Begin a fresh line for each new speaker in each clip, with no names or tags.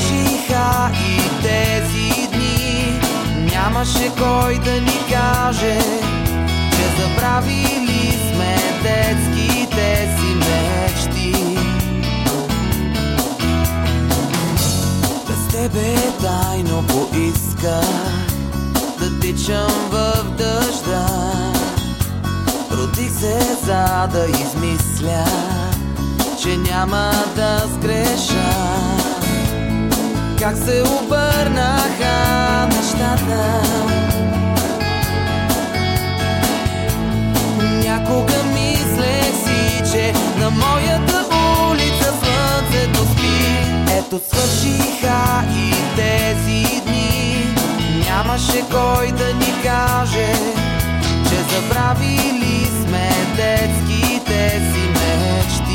свършиха и тези дни. Нямаше кой да ни каже Че забравили сме детските си мечти. Без тебе тайно поисках Да тичам в дъжда. Родих се за да измисля че няма да сгреша Как се обърнаха нещата. Някога мислех си, че на моята улица слънцето спи. Ето свършиха и тези дни. Нямаше кой да ни каже Че забравили сме детските си мечти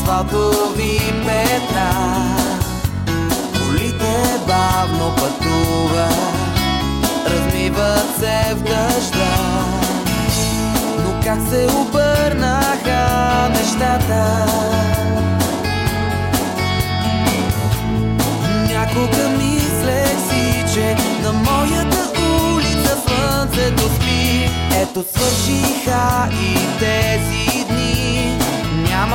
асфалтови петна Колите бавно пътуват, размиват се в дъжда. Но как се обърнаха нещата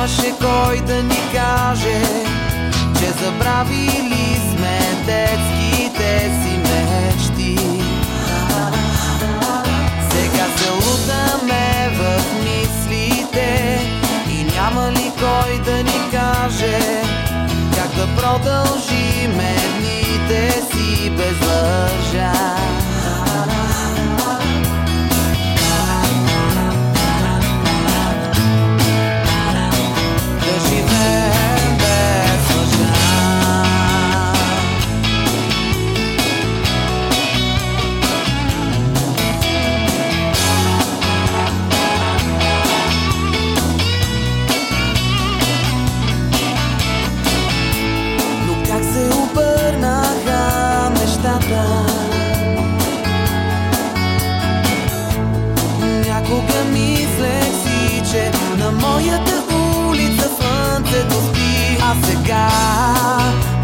Нямаше кой да ни каже Че забравили сме детските си мечти. Сега се лутаме в мислите И няма ли кой да ни каже Как да продължиме дните си без лъжа Някога мислех си, че на моята улица слънцето спи. А сега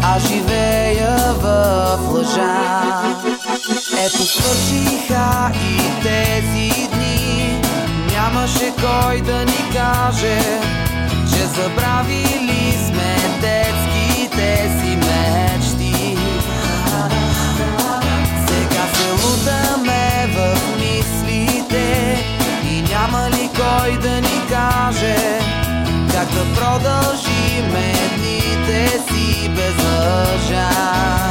аз живея в лъжа. Ето свършиха и тези дни. Нямаше кой да ни каже Че забравили да продължиме дните си без лъжа